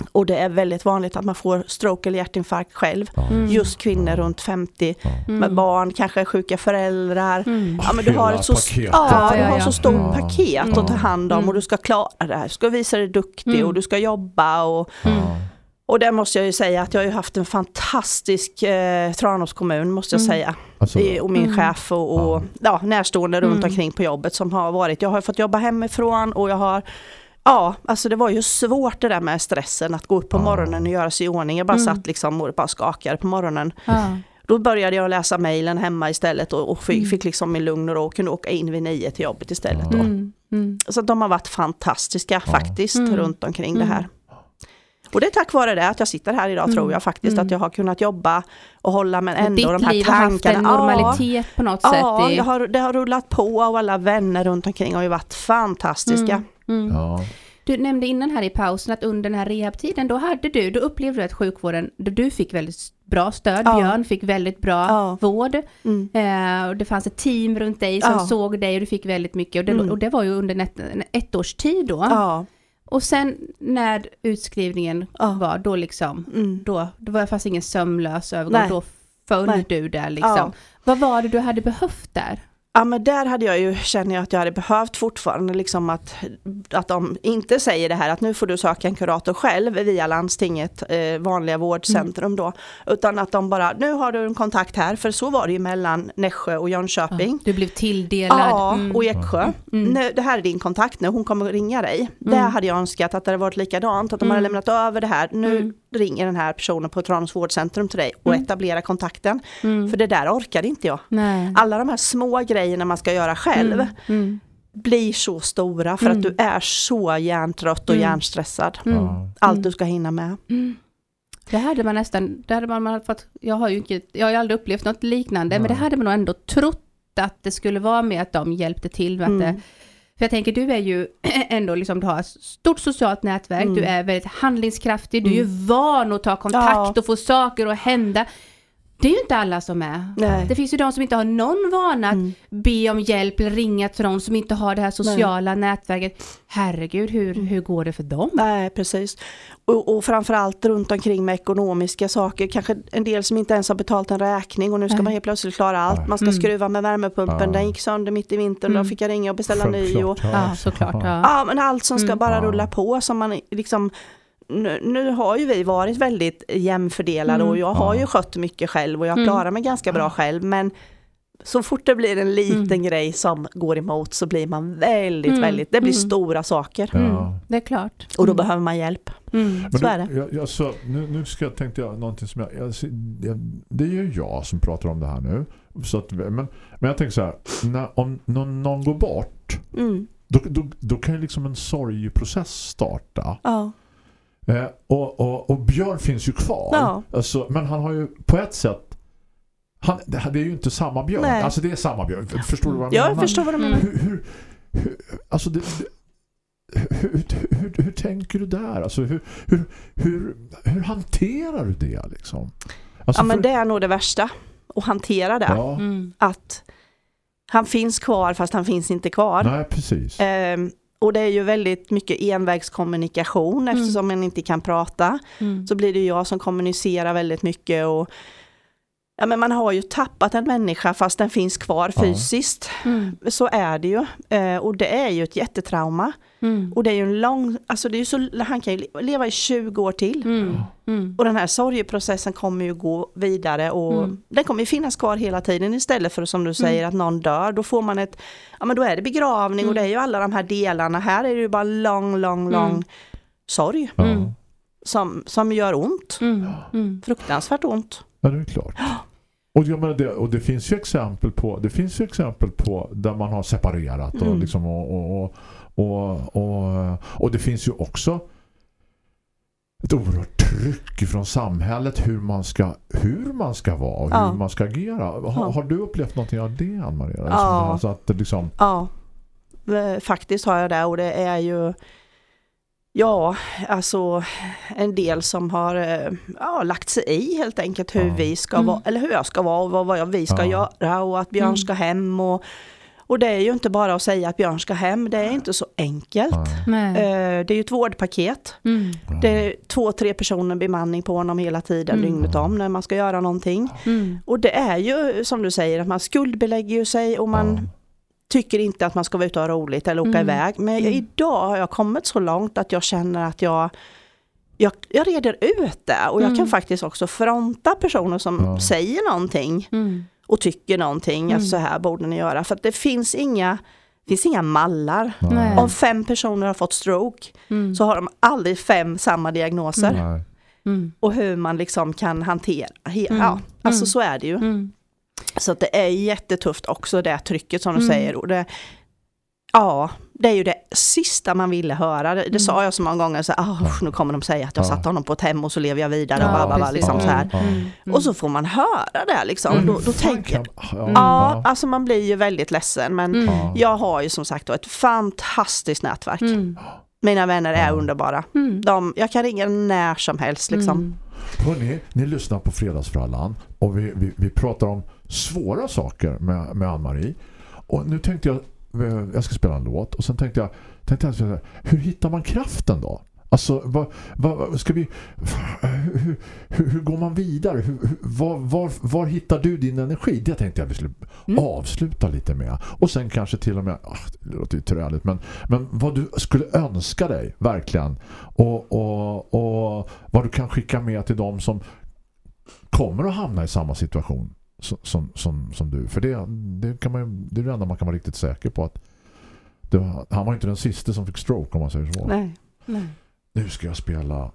Mm. Och det är väldigt vanligt att man får stroke eller hjärtinfarkt själv. Mm. Just kvinnor runt 50 Mm. med barn, kanske sjuka föräldrar. Mm. Ja, men du har ett så, paketet. ja, du har så stort Mm. paket Mm. att ta hand om Mm. och du ska klara det här. Du ska visa dig duktig Mm. och du ska jobba. Och, Mm. Och där måste jag ju säga att jag har haft en fantastisk eh, Tranås kommun måste jag Mm. säga. Alltså, och min Mm. chef och, och ja, närstående runt Mm. omkring på jobbet som har varit. Jag har fått jobba hemifrån och jag har Ja, alltså det var ju svårt det där med stressen att gå upp på Ja. morgonen och göra sig i ordning. Jag bara Mm. satt liksom och bara skakade på morgonen. Ja. Då började jag läsa mejlen hemma istället och, och fick, Mm. fick liksom min lugn och ro och kunde åka in vid nio till jobbet istället. Ja. Mm. Mm. Så de har varit fantastiska Ja. faktiskt Mm. runt omkring Mm. det här. Och det är tack vare det att jag sitter här idag Mm. tror jag faktiskt Mm. att jag har kunnat jobba och hålla men ändå Ditt de här liv har haft en tankarna. normalitet på något Ja, sätt. ja i- jag har, det har rullat på och alla vänner runt omkring har ju varit fantastiska. Mm. Mm. Ja. Du nämnde innan här i pausen att under den här rehabtiden, då hade du, då upplevde du att sjukvården, då du fick väldigt bra stöd, Ja. Björn fick väldigt bra Ja. vård. Mm. Eh, och det fanns ett team runt dig som Ja. såg dig och du fick väldigt mycket. Och det, Mm. och det var ju under ett, ett års tid då. Ja. Och sen när utskrivningen Ja. var, då liksom, Mm. då, då var det fast ingen sömlös övergång, Nej. då föll Nej. du där liksom. Ja. Vad var det du hade behövt där? Ja men där hade jag ju, känner jag att jag hade behövt fortfarande liksom att, att de inte säger det här att nu får du söka en kurator själv via landstinget, eh, vanliga vårdcentrum då. Utan att de bara, nu har du en kontakt här, för så var det ju mellan Nässjö och Jönköping. Du blev tilldelad. Ja, Mm. och Eksjö. Mm. Nu, det här är din kontakt nu, hon kommer att ringa dig. Mm. Där hade jag önskat att det hade varit likadant, att de hade Mm. lämnat över det här. Nu Mm. Ringer den här personen på Tranås vårdcentrum till dig och Mm. etablerar kontakten. Mm. För det där orkade inte jag. Nej. Alla de här små grejerna man ska göra själv Mm. Mm. blir så stora för Mm. att du är så hjärntrött och Mm. hjärnstressad. Mm. Allt du ska hinna med. Mm. Det hade man nästan, det hade man, man hade fått, jag har ju inte, jag har ju aldrig upplevt något liknande, men det hade man nog ändå trott att det skulle vara med att de hjälpte till med att Mm. det, för jag tänker du är ju ändå liksom, du har ett stort socialt nätverk, Mm. du är väldigt handlingskraftig, du är ju Mm. van att ta kontakt Ja. och få saker att hända. Det är ju inte alla som är. Nej. Det finns ju de som inte har någon vana att Mm. be om hjälp eller ringa till någon som inte har det här sociala nätverket. Herregud, hur, Mm. hur går det för dem? Nej, precis. Och, och framförallt runt omkring med ekonomiska saker. Kanske en del som inte ens har betalt en räkning och nu ska Nej. man helt plötsligt klara allt. Man ska Mm. skruva med värmepumpen, Ja. den gick sönder mitt i vintern, Mm. då fick jag ringa och beställa ny. Och, Ja, såklart. Ja. ja, men allt som ska Mm. bara rulla på som man liksom nu, nu har ju vi varit väldigt jämnfördelade Mm. och jag har Ja. ju skött mycket själv och jag Mm. klarar mig ganska bra själv men så fort det blir en liten Mm. grej som går emot så blir man väldigt, Mm. väldigt, det blir Mm. stora saker. Ja. Mm, det är klart. Och då Mm. behöver man hjälp. Mm. Så du, är det. Jag, jag, så, nu, nu ska jag, tänkte jag någonting som jag, jag. Det är ju jag som pratar om det här nu. Så att, men, men jag tänker så här, när, om någon, någon går bort Mm. då, då, då kan ju liksom en sorgprocess starta. Ja. Eh, och, och, och Björn finns ju kvar. Ja. Alltså, men han har ju på ett sätt han, det, är ju inte samma Björn. Nej. Alltså det är samma Björn. Förstår du vad jag Jag menar? förstår vad du menar. Hur, hur, hur, alltså det, hur, hur, hur, hur tänker du där? Alltså hur, hur, hur, hur hanterar du det liksom? Alltså Ja men för- det är nog det värsta. att hantera det. Ja. Mm. Att han finns kvar fast han finns inte kvar. Nej, precis. Ehm, och det är ju väldigt mycket envägskommunikation eftersom man inte kan prata. Mm. Så blir det jag som kommunicerar väldigt mycket och Ja men man har ju tappat en människa fast den finns kvar Ja. fysiskt. Mm. Så är det ju. Eh, och det är ju ett jättetrauma. Mm. Och det är ju en lång, alltså det är ju så, han kan ju leva i 20 år till. Mm. Mm. Och den här sorgeprocessen kommer ju gå vidare och Mm. den kommer ju finnas kvar hela tiden istället för som du säger att någon dör. Då får man ett, ja men då är det begravning och Mm. det är ju alla de här delarna. Här är det ju bara lång, lång, lång Mm. sorg. Mm. som, som gör ont. Mm. Mm. Fruktansvärt ont. Ja, det är klart. Och, jag menar det, och det finns ju exempel på det finns ju exempel på där man har separerat och, Mm. liksom, och, och, och, och, och det finns ju också ett oerhört tryck från samhället hur man ska, hur man ska vara och hur Ja. man ska agera. Har, Ja. har du upplevt någonting av det, Ann-Maria? Liksom, Ja. Alltså att det liksom, Ja, eh, faktiskt har jag det och det är ju Ja, alltså en del som har eh, ja, lagt sig i helt enkelt hur Ja. vi ska Mm. vara, eller hur jag ska vara och vad, vad jag- vi ska Ja. göra och att Björn Mm. ska hem och, och det är ju inte bara att säga att Björn ska hem, det är inte så enkelt. nej. Eh, Det är ju ett vårdpaket. Mm. Det är två, tre personer bemanning på honom hela tiden, Mm. dygnet om när man ska göra någonting. Mm. Och det är ju som du säger att man skuldbelägger ju sig och man tycker inte att man ska vara ute och ha roligt eller åka Mm. iväg. Men Mm. idag har jag kommit så långt att jag känner att jag jag, jag reder ut det och jag Mm. kan faktiskt också fronta personer som Ja. säger någonting Mm. Och tycker någonting, Mm. att så här borde ni göra. För att det finns inga, finns inga mallar. Nej. Om fem personer har fått stroke Mm. så har de aldrig fem samma diagnoser. Mm. Och hur man liksom kan hantera, Mm. ja, alltså Mm. så är det ju. Mm. Så att det är jättetufft också det trycket som du Mm. säger. Och det, ja, det är ju det sista man ville höra. Det, det sa jag så många gånger, så, ah, nu kommer de säga att jag Ja. satte honom på ett hem och så lever jag vidare. Ja, och, precis. liksom så här. Ja. Mm. Mm. och så får man höra det liksom. Mm. Då, då tänker ja, Mm. alltså man blir ju väldigt ledsen. Men Mm. Ja. jag har ju som sagt då ett fantastiskt nätverk. Mm. Mina vänner är Ja. underbara. Mm. De, jag kan ringa när som helst liksom. Mm. Hörrni, ni lyssnar på Fredagsfrallan och vi, vi, vi pratar om svåra saker med, med Ann-Marie. Och nu tänkte jag, jag ska spela en låt och sen tänkte jag, tänkte jag så här, hur hittar man kraften då? Alltså, vad, vad, ska vi, hur, hur, hur går man vidare? Hur, var, var, var hittar du din energi? Det tänkte jag vi skulle Mm. avsluta lite med. Och sen kanske till och med, ah, det låter ju träligt, men, men vad du skulle önska dig, verkligen. Och, och, och vad du kan skicka med till dem som kommer att hamna i samma situation som, som, som, du. För det, det, kan man, det är det enda man kan vara riktigt säker på att det var, han var inte den sista som fick stroke om man säger så. Nej. Nej. Nu ska jag spela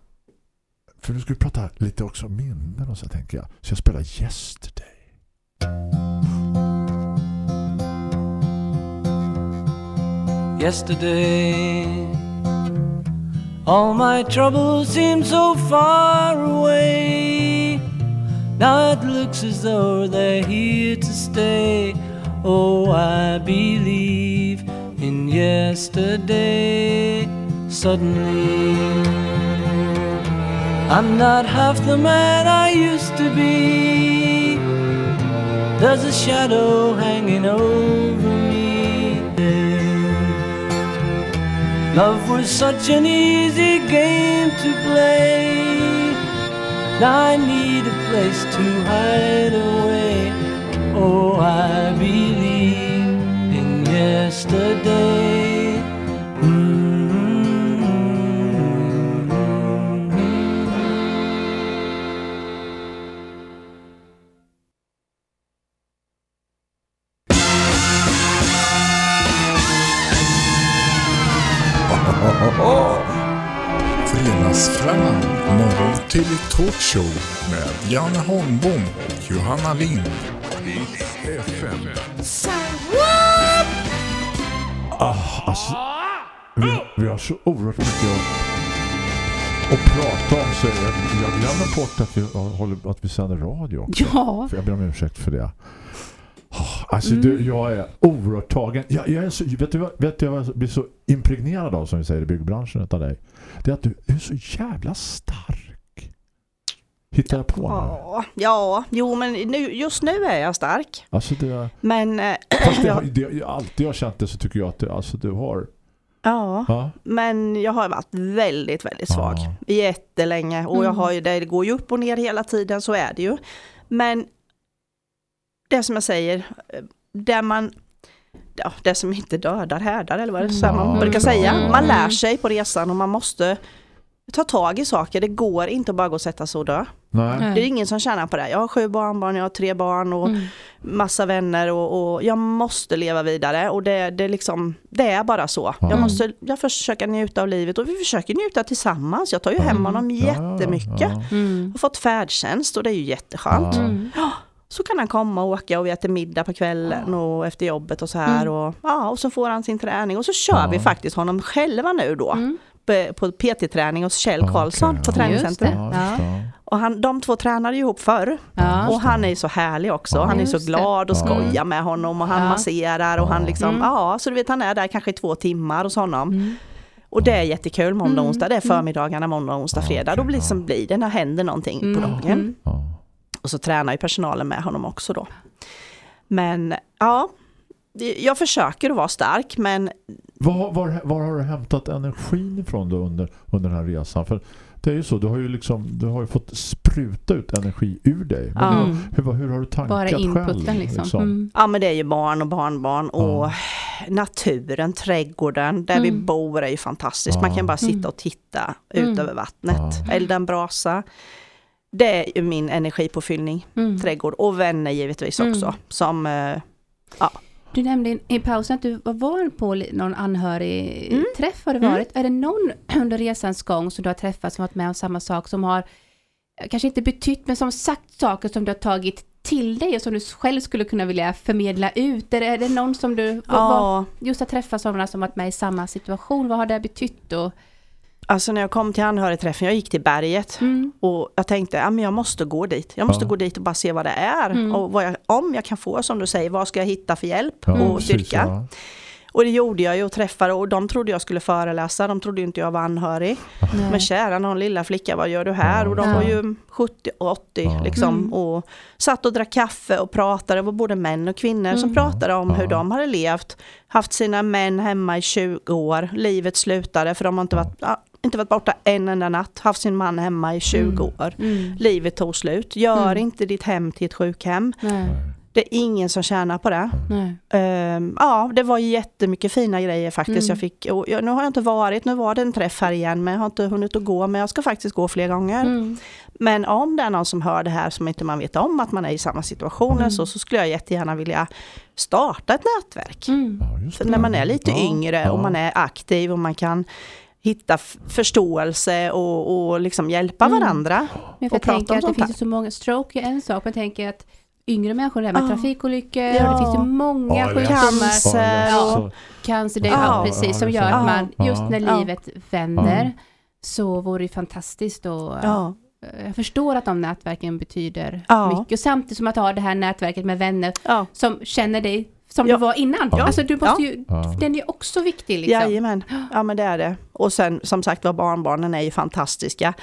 för nu ska vi prata lite också om minnen och så tänker jag. Så jag spelar Yesterday. yesterday. All my troubles seem so far away. Now it looks as though they're here to stay. Oh, I believe in yesterday. Suddenly, I'm not half the man I used to be. There's a shadow hanging over me. Love was such an easy game to play. I need a place to hide away. Oh, I believe in yesterday. Talkshow med Janne Holmbom och Johanna Lind. FM. Ah, alltså, vi, vi har så oerhört mycket att, att prata om så jag, jag glömmer bort att vi, håller, att vi sänder radio också. Ja. För jag ber om ursäkt för det. Ah, Alltså du, jag är oerhört tagen. Jag, jag är så, vet, du, vet du vad jag blir så impregnerad av som vi säger i byggbranschen utav dig? Det är att du är så jävla stark. Hittar jag på nu? Ja, ja, jo men nu, just nu är jag stark. Alltså det, Men eh, fast det, ja, har- det, alltid jag har känt det så tycker jag att det, alltså du har... ja, Ja, men jag har varit väldigt, väldigt svag. Ja. Jättelänge. Och jag Mm. har ju, det går ju upp och ner hela tiden, så är det ju. Men det som jag säger, där man Ja, det som inte dödar härdar eller vad det är så man brukar säga. Man lär sig på resan och man måste ta tag i saker. Det går inte att bara gå och sätta sig och dö. nej. Det är ingen som tjänar på det. Jag har sju barnbarn, jag har tre barn och Mm. massa vänner och, och jag måste leva vidare och det, det, liksom, det är bara så. Ja. Jag måste jag försöka njuta av livet och vi försöker njuta tillsammans. Jag tar ju hem honom Ja, ja, jättemycket. ja. Mm. Har fått färdtjänst och det är ju jätteskönt. Ja. Mm. Så kan han komma och åka och vi äter middag på kvällen och efter jobbet och så här. Mm. Och, ja, och så får han sin träning och så kör Ja. vi faktiskt honom själva nu då. Mm. På, på PT-träning hos Kjell Ja, Karlsson okej, på ja. träningscentret. Ja. Och han, de två tränade ju ihop förr. Ja. Och han är ju så härlig också. Ja. Han är så glad och Ja. skojar med honom och han Ja. masserar och han Ja. liksom, Mm. ja så du vet han är där kanske i två timmar hos honom. Mm. Och det är jättekul måndag och Mm. onsdag, det är förmiddagarna måndag, onsdag, Ja, fredag. okej, Då blir, liksom, ja. blir det när det händer någonting på Mm. dagen. Mm. Ja. Och så tränar ju personalen med honom också då. Men ja, jag försöker att vara stark men Var, var, var har du hämtat energin ifrån då under, under den här resan? För det är ju så, du har ju liksom du har ju fått spruta ut energi ur dig. Men Ja. hur, Mm. hur, hur har du tankat Bara inputen själv? liksom. Mm. Ja men det är ju barn och barnbarn och naturen, trädgården, där vi Mm. bor är ju fantastiskt. Man Ja. kan bara sitta Mm. och titta Mm. ut över vattnet, Ja. elda en brasa. Det är ju min energipåfyllning, Mm. trädgård och vänner givetvis Mm. också. Som, eh, Du nämnde i- pausen att du var på någon anhörig Mm. träff har det Mm. varit. Är det någon under resans gång som du har träffat som varit med om samma sak som har eh, kanske inte betytt men som sagt saker som du har tagit till dig och som du själv skulle kunna vilja förmedla ut? Är det, är det någon som du vad- vad- ja, just har träffat sådana som varit med i samma situation? Vad har det betytt? Och, alltså när jag kom till anhörigträffen, jag gick till berget mm. och jag tänkte, ja men jag måste gå dit. Jag måste Ja. gå dit och bara se vad det är. Mm. Och vad jag, om jag kan få, som du säger, vad ska jag hitta för hjälp Ja, och precis, styrka? ja. Och det gjorde jag ju och träffade och de trodde jag skulle föreläsa, de trodde inte jag var anhörig. Nej. Men kära någon lilla flicka, vad gör du här? Och de Ja. var ju 70 och 80 Ja. liksom. Mm. Och satt och drack kaffe och pratade. Det var både män och kvinnor som Mm. pratade om Ja. hur de hade levt. Haft sina män hemma i 20 år. Livet slutade för de har inte varit, ja, inte varit borta en enda natt. Haft sin man hemma i 20 Mm. år. Mm. Livet tog slut. Gör Mm. inte ditt hem till ett sjukhem. Nej. Det är ingen som tjänar på det. Nej. Ehm, ja, det var jättemycket fina grejer faktiskt Mm. jag fick. Och jag, nu har jag inte varit, nu var det en träff här igen, men jag har inte hunnit att gå, men jag ska faktiskt gå fler gånger. Mm. Men om det är någon som hör det här som inte man vet om att man är i samma situationer Mm. så, så skulle jag jättegärna vilja starta ett nätverk. Mm. Ja, just För det. när man är lite Ja, yngre ja. och man är aktiv och man kan hitta förståelse och, och liksom hjälpa Mm. varandra. Men för och jag prata tänker om att det finns ju så många, stroke är en sak, men jag tänker att yngre människor, det här med Ja. trafikolyckor, Ja. och det finns ju många sjukdomar, Cancer Ja, cancer, det är Ja. ja, precis, som gör att man, just när Ja. livet vänder, Ja. så vore det fantastiskt och Ja. jag förstår att de nätverken betyder Ja. mycket, samtidigt som att ha det här nätverket med vänner Ja. som känner dig som Ja. du var innan. Ja. Alltså du måste ju, Ja. den är också viktig liksom. Jajamän, ja men det är det. Och sen som sagt var barnbarnen är ju fantastiska.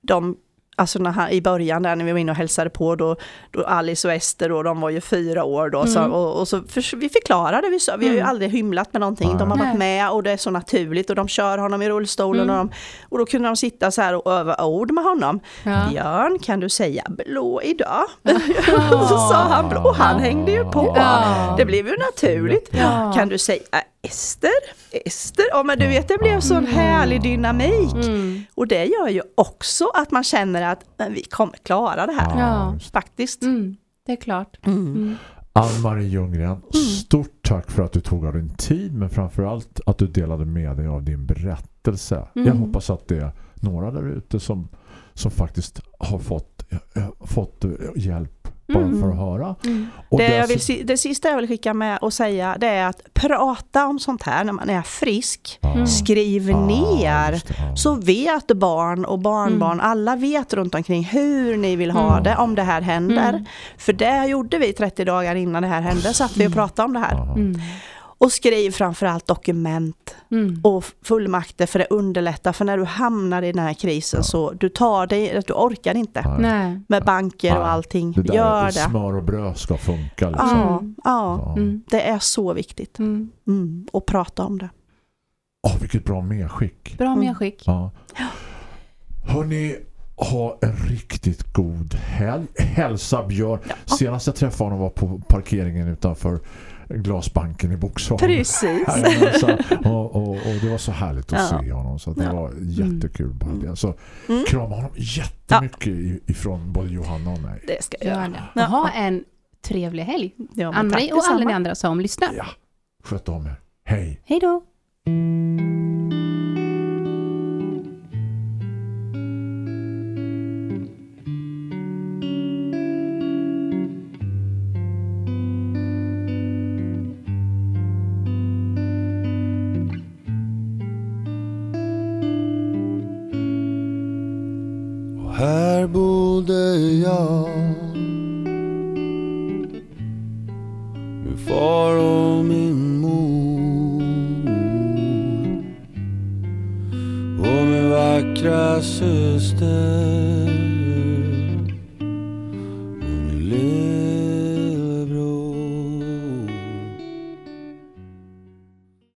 De, alltså när han, i början där när vi var inne och hälsade på då, då Alice och Ester och de var ju fyra år då. Så, Mm. och, och så för, vi förklarade, vi, sa, vi har ju Mm. aldrig hymlat med någonting. De har varit med och det är så naturligt och de kör honom i rullstolen Mm. och, de, och då kunde de sitta så här och öva ord med honom. Ja. Björn, kan du säga blå idag? så sa han blå, han hängde ju på. Det blev ju naturligt. Kan du säga Ester? Ester? Ja men du vet det blev sån härlig dynamik. Mm. Och det gör ju också att man känner att men vi kommer klara det här. Ja. Faktiskt. Mm. Det är klart. Mm. Ann-Marie Ljunggren, stort tack för att du tog av din tid men framförallt att du delade med dig av din berättelse. Mm. Jag hoppas att det är några där ute som, som faktiskt har fått, eh, fått hjälp bara Mm. för att höra. Mm. Och Det, jag vill, det sista jag vill skicka med och säga det är att prata om sånt här när man är frisk. Mm. Skriv ner. Så vet barn och barnbarn, alla vet runt omkring hur ni vill ha Mm. det om det här händer. Mm. För det gjorde vi 30 dagar innan det här hände, satt vi och pratade om det här. Ja. Och skriv framförallt dokument Mm. och fullmakter för det underlättar. För när du hamnar i den här krisen så du tar dig, du orkar inte. Nej. Med banker och Nej. allting. Det där Gör det. smör och bröd ska funka. Liksom. Ja, ja, Ja. Mm. det är så viktigt. Mm. Mm. Och prata om det. Åh, vilket bra medskick. Bra Mm. medskick. Ja. Hörni, ha en riktigt god helg. Hälsa Björn. Senast jag träffade honom var på parkeringen utanför Glasbanken i Boxholm. Precis. Jajamensan. och, och, och det var så härligt att Ja. se honom så att det Ja. var jättekul bara det. Så Mm. krama honom jättemycket i- ifrån både Johanna och mig. Det ska jag Gör göra. Och ha en trevlig helg. Ja, Ann-Marie och alla ni andra som lyssnar. Ja, sköt om er. Hej! Hej då!